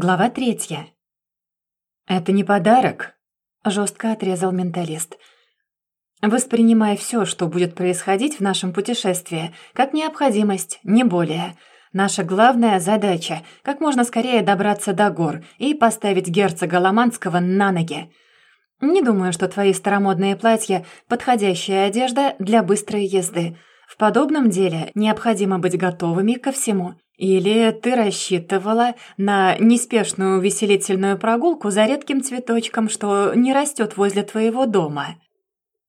Глава третья. «Это не подарок», — жестко отрезал менталист. «Воспринимай все, что будет происходить в нашем путешествии, как необходимость, не более. Наша главная задача — как можно скорее добраться до гор и поставить герцога Ломанского на ноги. Не думаю, что твои старомодные платья — подходящая одежда для быстрой езды. В подобном деле необходимо быть готовыми ко всему». Или ты рассчитывала на неспешную увеселительную прогулку за редким цветочком, что не растет возле твоего дома?»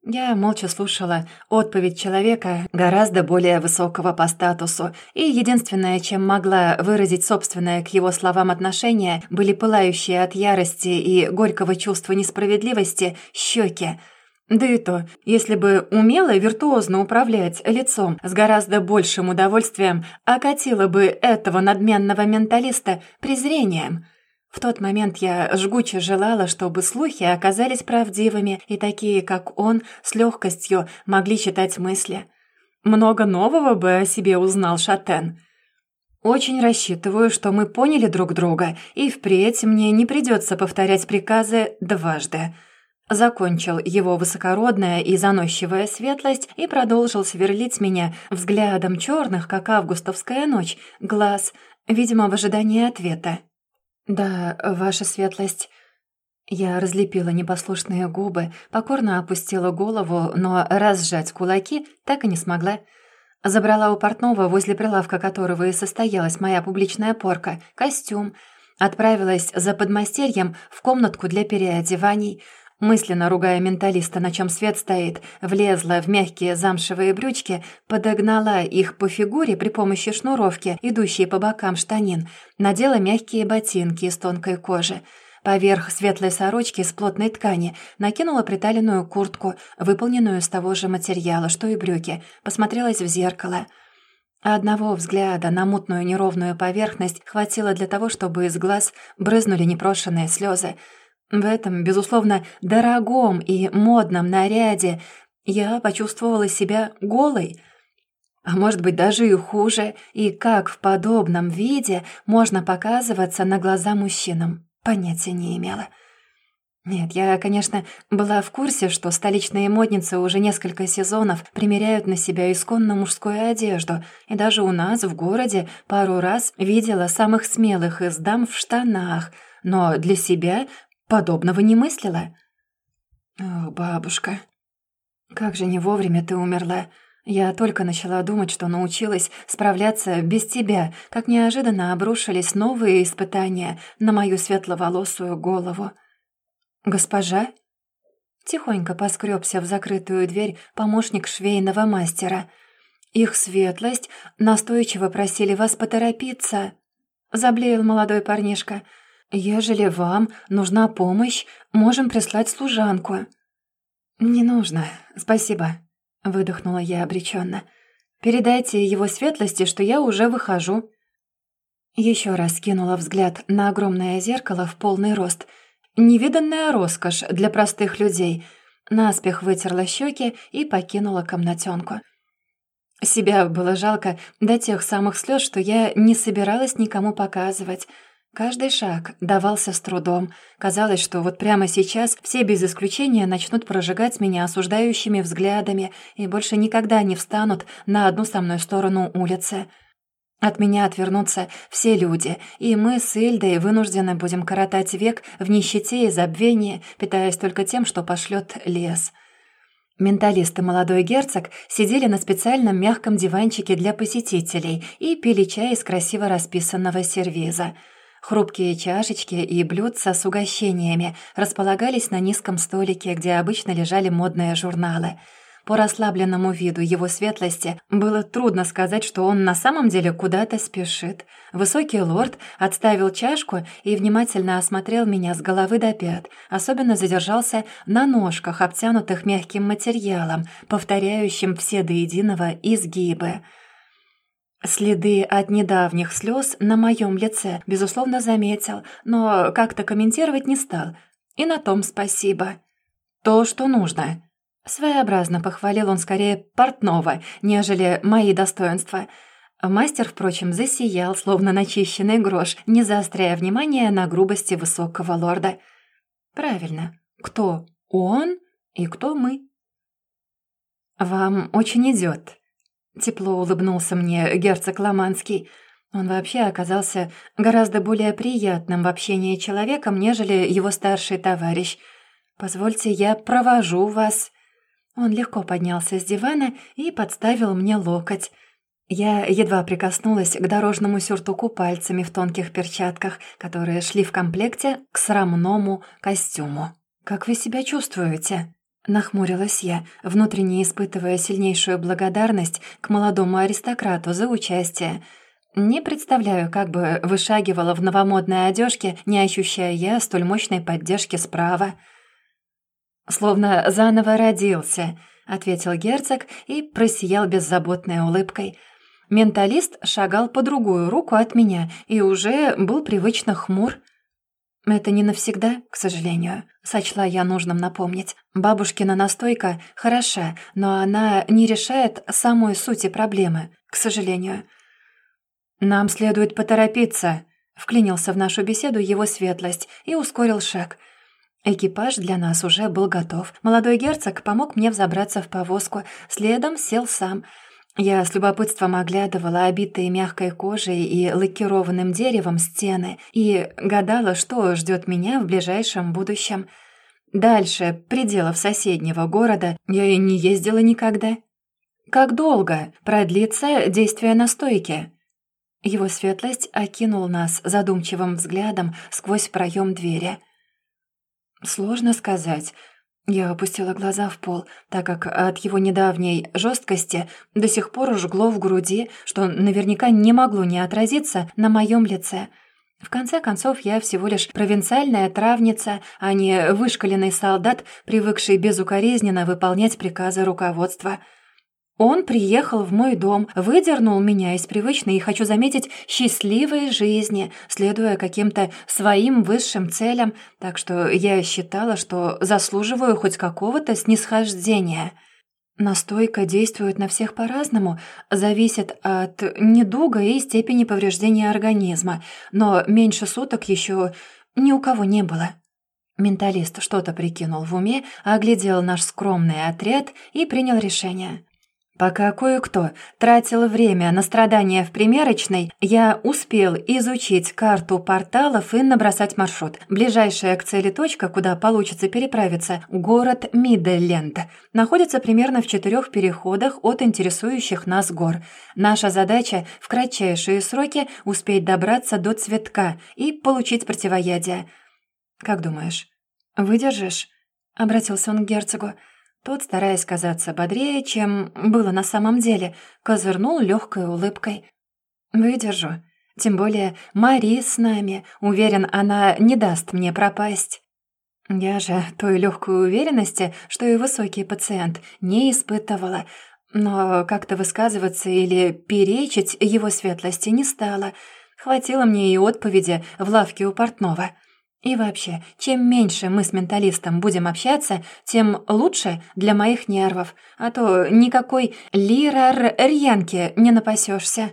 Я молча слушала отповедь человека гораздо более высокого по статусу, и единственное, чем могла выразить собственное к его словам отношение, были пылающие от ярости и горького чувства несправедливости щеки, да и то, если бы умела виртуозно управлять лицом, с гораздо большим удовольствием окатила бы этого надменного менталиста презрением. В тот момент я жгуче желала, чтобы слухи оказались правдивыми, и такие, как он, с легкостью могли читать мысли. Много нового бы о себе узнал Шатен. Очень рассчитываю, что мы поняли друг друга, и впредь мне не придется повторять приказы дважды — Закончил его высокородная и заносчивая светлость и продолжил сверлить меня взглядом черных, как августовская ночь, глаз, видимо, в ожидании ответа. «Да, ваша светлость...» Я разлепила непослушные губы, покорно опустила голову, но разжать кулаки так и не смогла. Забрала у портного, возле прилавка которого и состоялась моя публичная порка, костюм, отправилась за подмастерьем в комнатку для переодеваний — Мысленно ругая менталиста, на чем свет стоит, влезла в мягкие замшевые брючки, подогнала их по фигуре при помощи шнуровки, идущей по бокам штанин, надела мягкие ботинки из тонкой кожи. Поверх светлой сорочки с плотной ткани накинула приталенную куртку, выполненную из того же материала, что и брюки, посмотрелась в зеркало. Одного взгляда на мутную неровную поверхность хватило для того, чтобы из глаз брызнули непрошенные слезы. В этом, безусловно, дорогом и модном наряде я почувствовала себя голой. А может быть, даже и хуже, и как в подобном виде можно показываться на глаза мужчинам, понятия не имела. Нет, я, конечно, была в курсе, что столичные модницы уже несколько сезонов примеряют на себя исконно мужскую одежду, и даже у нас в городе пару раз видела самых смелых из дам в штанах, но для себя Подобного не мыслила. «О, бабушка, как же не вовремя ты умерла. Я только начала думать, что научилась справляться без тебя, как неожиданно обрушились новые испытания на мою светловолосую голову. Госпожа?» Тихонько поскребся в закрытую дверь помощник швейного мастера. «Их светлость настойчиво просили вас поторопиться», — заблеял молодой парнишка — «Ежели вам нужна помощь, можем прислать служанку». «Не нужно, спасибо», — выдохнула я обреченно. «Передайте его светлости, что я уже выхожу». Еще раз кинула взгляд на огромное зеркало в полный рост. Невиданная роскошь для простых людей. Наспех вытерла щеки и покинула комнатенку. Себя было жалко до тех самых слез, что я не собиралась никому показывать — Каждый шаг давался с трудом. Казалось, что вот прямо сейчас все без исключения начнут прожигать меня осуждающими взглядами и больше никогда не встанут на одну со мной сторону улицы. От меня отвернутся все люди, и мы с Ильдой вынуждены будем коротать век в нищете и забвении, питаясь только тем, что пошлет лес. Менталист и молодой герцог сидели на специальном мягком диванчике для посетителей и пили чай из красиво расписанного сервиза — Хрупкие чашечки и блюдца с угощениями располагались на низком столике, где обычно лежали модные журналы. По расслабленному виду его светлости было трудно сказать, что он на самом деле куда-то спешит. Высокий лорд отставил чашку и внимательно осмотрел меня с головы до пят, особенно задержался на ножках, обтянутых мягким материалом, повторяющим все до единого изгибы — Следы от недавних слез на моем лице, безусловно, заметил, но как-то комментировать не стал. И на том спасибо. То, что нужно. Своеобразно похвалил он скорее портного, нежели мои достоинства. Мастер, впрочем, засиял, словно начищенный грош, не заостряя внимание на грубости высокого лорда. «Правильно. Кто он и кто мы?» «Вам очень идет», — тепло улыбнулся мне герцог Ломанский. Он вообще оказался гораздо более приятным в общении человеком, нежели его старший товарищ. «Позвольте, я провожу вас». Он легко поднялся с дивана и подставил мне локоть. Я едва прикоснулась к дорожному сюртуку пальцами в тонких перчатках, которые шли в комплекте к срамному костюму. «Как вы себя чувствуете?» Нахмурилась я, внутренне испытывая сильнейшую благодарность к молодому аристократу за участие. Не представляю, как бы вышагивала в новомодной одежке, не ощущая я столь мощной поддержки справа. «Словно заново родился», — ответил герцог и просиял беззаботной улыбкой — Менталист шагал по другую руку от меня и уже был привычно хмур. Это не навсегда, к сожалению, сочла я нужным напомнить. Бабушкина настойка хороша, но она не решает самой сути проблемы, к сожалению. «Нам следует поторопиться», — вклинился в нашу беседу его светлость и ускорил шаг — Экипаж для нас уже был готов. Молодой герцог помог мне взобраться в повозку, следом сел сам — я с любопытством оглядывала обитые мягкой кожей и лакированным деревом стены и гадала, что ждет меня в ближайшем будущем. Дальше, пределов соседнего города, я и не ездила никогда. Как долго продлится действие настойки? Его светлость окинул нас задумчивым взглядом сквозь проем двери. Сложно сказать. Я опустила глаза в пол, так как от его недавней жесткости до сих пор жгло в груди, что наверняка не могло не отразиться на моем лице. В конце концов, я всего лишь провинциальная травница, а не вышкаленный солдат, привыкший безукоризненно выполнять приказы руководства — он приехал в мой дом, выдернул меня из привычной и, хочу заметить, счастливой жизни, следуя каким-то своим высшим целям, так что я считала, что заслуживаю хоть какого-то снисхождения. Настойка действует на всех по-разному, зависит от недуга и степени повреждения организма, но меньше суток еще ни у кого не было. Менталист что-то прикинул в уме, оглядел наш скромный отряд и принял решение. Пока кое-кто тратил время на страдания в примерочной, я успел изучить карту порталов и набросать маршрут. Ближайшая к цели точка, куда получится переправиться, город Мидделленд, находится примерно в четырех переходах от интересующих нас гор. Наша задача — в кратчайшие сроки успеть добраться до цветка и получить противоядие. «Как думаешь, выдержишь?» — обратился он к герцогу. Тот, стараясь казаться бодрее, чем было на самом деле, козырнул легкой улыбкой. «Выдержу. Тем более Мари с нами. Уверен, она не даст мне пропасть». Я же той легкой уверенности, что и высокий пациент, не испытывала, но как-то высказываться или перечить его светлости не стала. Хватило мне и отповеди в лавке у портного. И вообще, чем меньше мы с менталистом будем общаться, тем лучше для моих нервов, а то никакой лирар-рьянки не напасешься.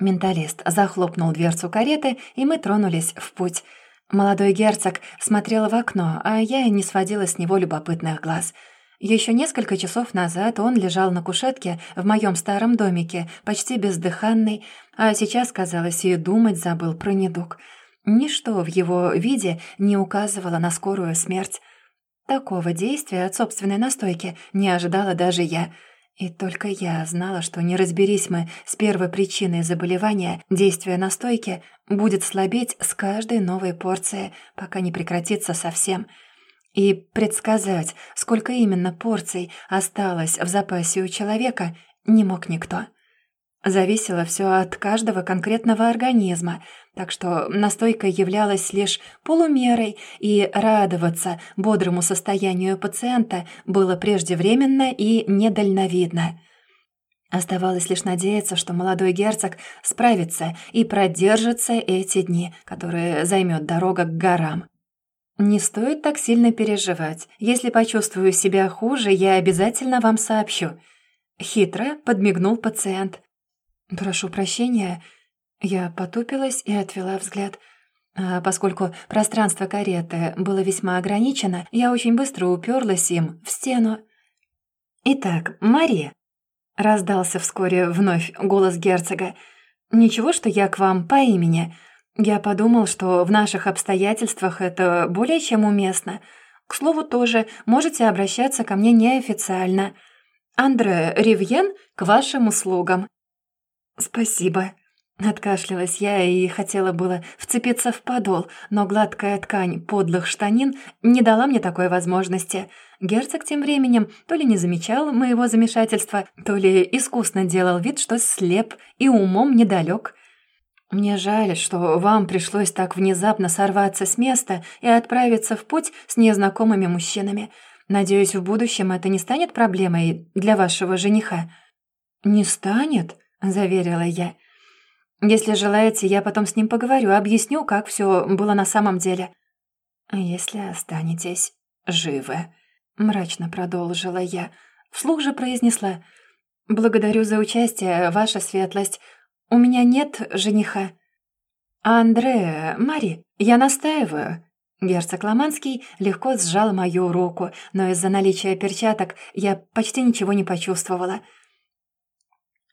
Менталист захлопнул дверцу кареты, и мы тронулись в путь. Молодой герцог смотрел в окно, а я не сводила с него любопытных глаз. Еще несколько часов назад он лежал на кушетке в моем старом домике, почти бездыханный, а сейчас, казалось, и думать забыл про недуг — Ничто в его виде не указывало на скорую смерть. Такого действия от собственной настойки не ожидала даже я. И только я знала, что не разберись мы с первой причиной заболевания, действие настойки будет слабеть с каждой новой порцией, пока не прекратится совсем. И предсказать, сколько именно порций осталось в запасе у человека, не мог никто. Зависело все от каждого конкретного организма, так что настойка являлась лишь полумерой, и радоваться бодрому состоянию пациента было преждевременно и недальновидно. Оставалось лишь надеяться, что молодой герцог справится и продержится эти дни, которые займет дорога к горам. «Не стоит так сильно переживать. Если почувствую себя хуже, я обязательно вам сообщу». Хитро подмигнул пациент. «Прошу прощения». Я потупилась и отвела взгляд. А поскольку пространство кареты было весьма ограничено, я очень быстро уперлась им в стену. «Итак, Мария», — раздался вскоре вновь голос герцога, «ничего, что я к вам по имени. Я подумал, что в наших обстоятельствах это более чем уместно. К слову, тоже можете обращаться ко мне неофициально. Андре Ривьен к вашим услугам». «Спасибо», Откашлялась я и хотела было вцепиться в подол, но гладкая ткань подлых штанин не дала мне такой возможности. Герцог тем временем то ли не замечал моего замешательства, то ли искусно делал вид, что слеп и умом недалек. «Мне жаль, что вам пришлось так внезапно сорваться с места и отправиться в путь с незнакомыми мужчинами. Надеюсь, в будущем это не станет проблемой для вашего жениха». «Не станет», — заверила я, — если желаете, я потом с ним поговорю, объясню, как все было на самом деле». «Если останетесь живы», — мрачно продолжила я. Вслух же произнесла. «Благодарю за участие, ваша светлость. У меня нет жениха». «Андре, Мари, я настаиваю». Герцог Ломанский легко сжал мою руку, но из-за наличия перчаток я почти ничего не почувствовала.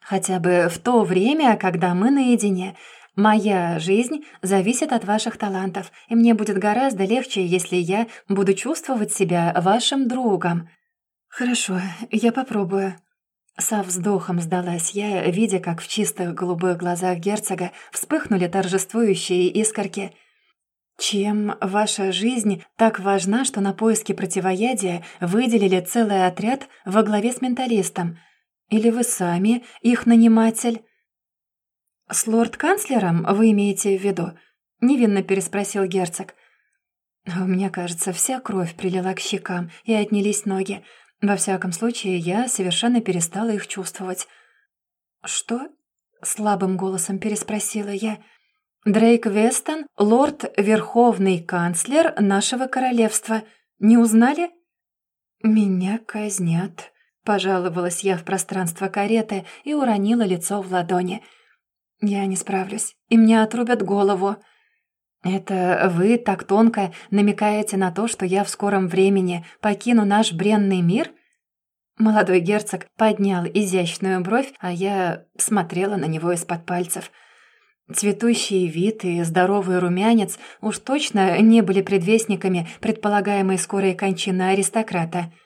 Хотя бы в то время, когда мы наедине. Моя жизнь зависит от ваших талантов, и мне будет гораздо легче, если я буду чувствовать себя вашим другом». «Хорошо, я попробую». Со вздохом сдалась я, видя, как в чистых голубых глазах герцога вспыхнули торжествующие искорки. «Чем ваша жизнь так важна, что на поиски противоядия выделили целый отряд во главе с менталистом?» Или вы сами их наниматель?» «С лорд-канцлером вы имеете в виду?» — невинно переспросил герцог. «У меня, кажется, вся кровь прилила к щекам и отнялись ноги. Во всяком случае, я совершенно перестала их чувствовать». «Что?» — слабым голосом переспросила я. «Дрейк Вестон, лорд-верховный канцлер нашего королевства. Не узнали?» «Меня казнят», Пожаловалась я в пространство кареты и уронила лицо в ладони. «Я не справлюсь, и мне отрубят голову». «Это вы так тонко намекаете на то, что я в скором времени покину наш бренный мир?» Молодой герцог поднял изящную бровь, а я смотрела на него из-под пальцев. Цветущий вид и здоровый румянец уж точно не были предвестниками предполагаемой скорой кончины аристократа —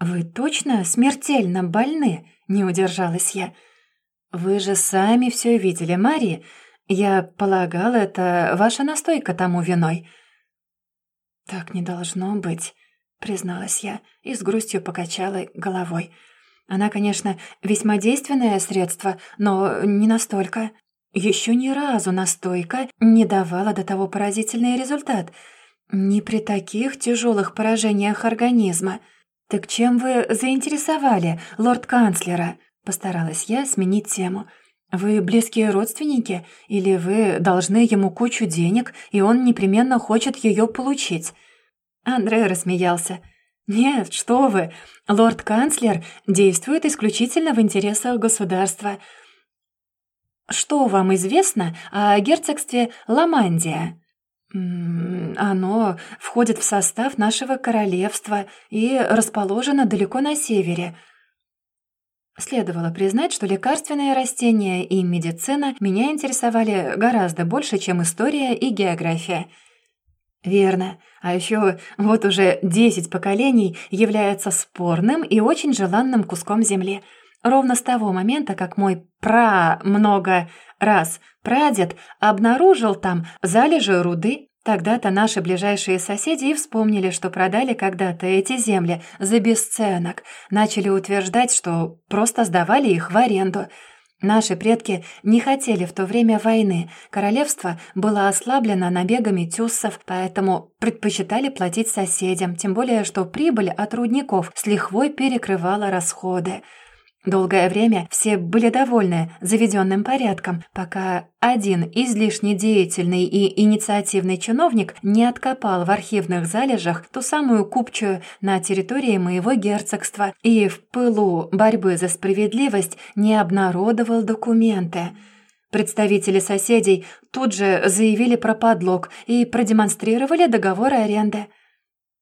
«Вы точно смертельно больны?» — не удержалась я. «Вы же сами все видели, Мари. Я полагала, это ваша настойка тому виной». «Так не должно быть», — призналась я и с грустью покачала головой. «Она, конечно, весьма действенное средство, но не настолько. Еще ни разу настойка не давала до того поразительный результат. Не при таких тяжелых поражениях организма». «Так чем вы заинтересовали лорд-канцлера?» Постаралась я сменить тему. «Вы близкие родственники? Или вы должны ему кучу денег, и он непременно хочет ее получить?» Андрей рассмеялся. «Нет, что вы! Лорд-канцлер действует исключительно в интересах государства. Что вам известно о герцогстве Ламандия?» «Оно входит в состав нашего королевства и расположено далеко на севере». Следовало признать, что лекарственные растения и медицина меня интересовали гораздо больше, чем история и география. Верно. А еще вот уже десять поколений является спорным и очень желанным куском земли. Ровно с того момента, как мой пра много раз прадед обнаружил там залежи руды, тогда-то наши ближайшие соседи и вспомнили, что продали когда-то эти земли за бесценок, начали утверждать, что просто сдавали их в аренду. Наши предки не хотели в то время войны, королевство было ослаблено набегами тюссов, поэтому предпочитали платить соседям, тем более что прибыль от рудников с лихвой перекрывала расходы. Долгое время все были довольны заведенным порядком, пока один излишне деятельный и инициативный чиновник не откопал в архивных залежах ту самую купчую на территории моего герцогства и в пылу борьбы за справедливость не обнародовал документы. Представители соседей тут же заявили про подлог и продемонстрировали договор аренды.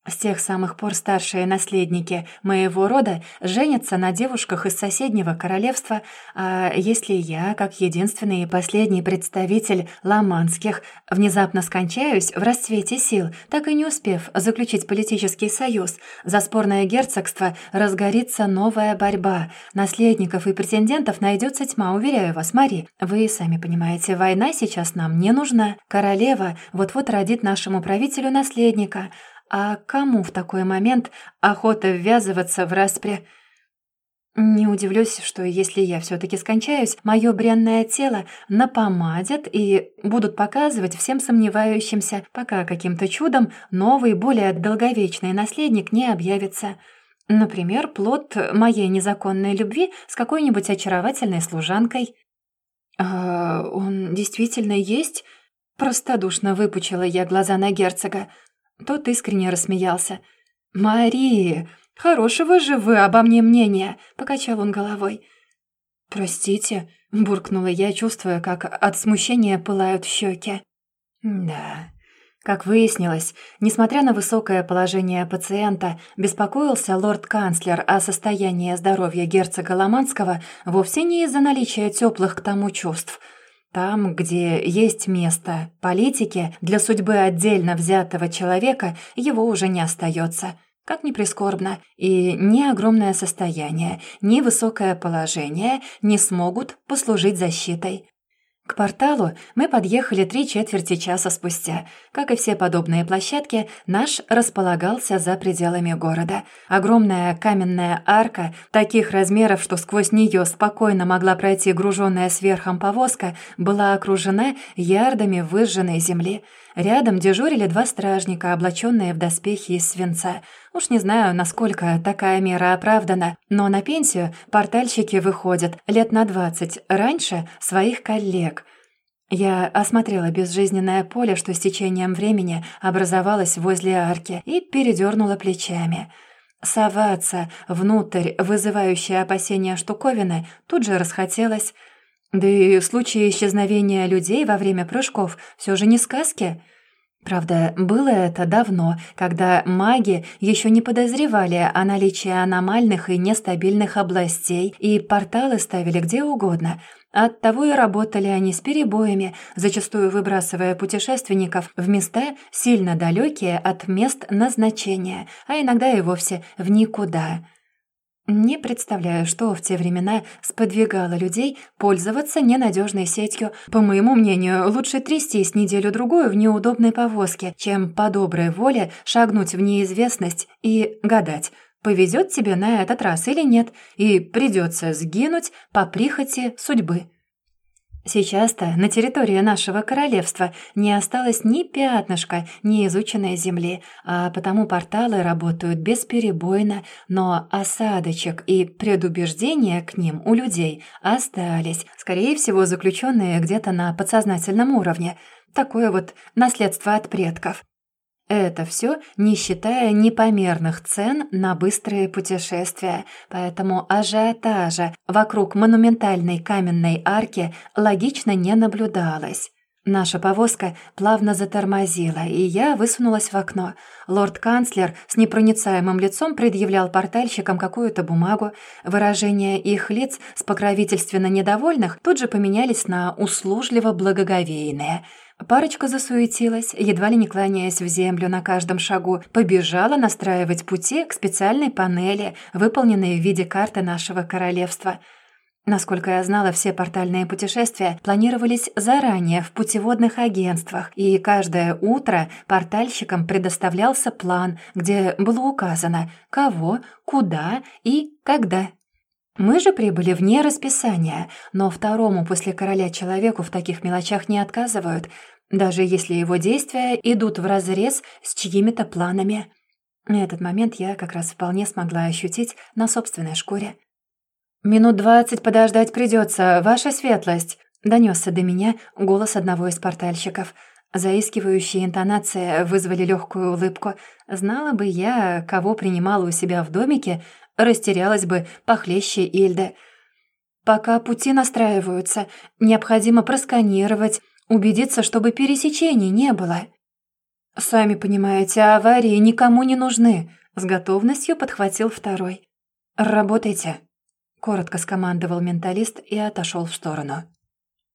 С тех самых пор старшие наследники моего рода женятся на девушках из соседнего королевства, а если я, как единственный и последний представитель ламанских, внезапно скончаюсь в расцвете сил, так и не успев заключить политический союз, за спорное герцогство разгорится новая борьба. Наследников и претендентов найдется тьма, уверяю вас, Мари. Вы сами понимаете, война сейчас нам не нужна. Королева вот-вот родит нашему правителю наследника — а кому в такой момент охота ввязываться в распре? Не удивлюсь, что если я все таки скончаюсь, мое бренное тело напомадят и будут показывать всем сомневающимся, пока каким-то чудом новый, более долговечный наследник не объявится. Например, плод моей незаконной любви с какой-нибудь очаровательной служанкой. «А он действительно есть?» Простодушно выпучила я глаза на герцога. Тот искренне рассмеялся. «Мари, хорошего же вы обо мне мнения!» — покачал он головой. «Простите», — буркнула я, чувствуя, как от смущения пылают щеки. «Да...» Как выяснилось, несмотря на высокое положение пациента, беспокоился лорд-канцлер о состоянии здоровья герцога Ломанского вовсе не из-за наличия теплых к тому чувств — там, где есть место политике, для судьбы отдельно взятого человека его уже не остается. Как ни прискорбно, и ни огромное состояние, ни высокое положение не смогут послужить защитой. К порталу мы подъехали три четверти часа спустя. Как и все подобные площадки, наш располагался за пределами города. Огромная каменная арка, таких размеров, что сквозь нее спокойно могла пройти груженная сверхом повозка, была окружена ярдами выжженной земли. Рядом дежурили два стражника, облаченные в доспехи из свинца. Уж не знаю, насколько такая мера оправдана, но на пенсию портальщики выходят лет на двадцать раньше своих коллег. Я осмотрела безжизненное поле, что с течением времени образовалось возле арки, и передернула плечами. Соваться внутрь вызывающие опасения штуковины тут же расхотелось. Да и случаи исчезновения людей во время прыжков все же не сказки — Правда, было это давно, когда маги еще не подозревали о наличии аномальных и нестабильных областей, и порталы ставили где угодно. Оттого и работали они с перебоями, зачастую выбрасывая путешественников в места, сильно далекие от мест назначения, а иногда и вовсе в никуда – не представляю, что в те времена сподвигало людей пользоваться ненадежной сетью. По моему мнению, лучше трястись неделю-другую в неудобной повозке, чем по доброй воле шагнуть в неизвестность и гадать, повезет тебе на этот раз или нет, и придется сгинуть по прихоти судьбы. Сейчас-то на территории нашего королевства не осталось ни пятнышка неизученной земли, а потому порталы работают бесперебойно, но осадочек и предубеждения к ним у людей остались, скорее всего, заключенные где-то на подсознательном уровне. Такое вот наследство от предков. Это все не считая непомерных цен на быстрые путешествия, поэтому ажиотажа вокруг монументальной каменной арки логично не наблюдалось. Наша повозка плавно затормозила, и я высунулась в окно. Лорд-канцлер с непроницаемым лицом предъявлял портальщикам какую-то бумагу. Выражения их лиц с покровительственно недовольных тут же поменялись на услужливо-благоговейные – Парочка засуетилась, едва ли не кланяясь в землю на каждом шагу, побежала настраивать пути к специальной панели, выполненной в виде карты нашего королевства. Насколько я знала, все портальные путешествия планировались заранее в путеводных агентствах, и каждое утро портальщикам предоставлялся план, где было указано, кого, куда и когда мы же прибыли вне расписания, но второму после короля человеку в таких мелочах не отказывают, даже если его действия идут вразрез с чьими-то планами. Этот момент я как раз вполне смогла ощутить на собственной шкуре. «Минут двадцать подождать придется, ваша светлость», — донесся до меня голос одного из портальщиков. Заискивающие интонации вызвали легкую улыбку. Знала бы я, кого принимала у себя в домике, растерялась бы похлеще Ильды. Пока пути настраиваются, необходимо просканировать, убедиться, чтобы пересечений не было. «Сами понимаете, аварии никому не нужны», — с готовностью подхватил второй. «Работайте», — коротко скомандовал менталист и отошел в сторону.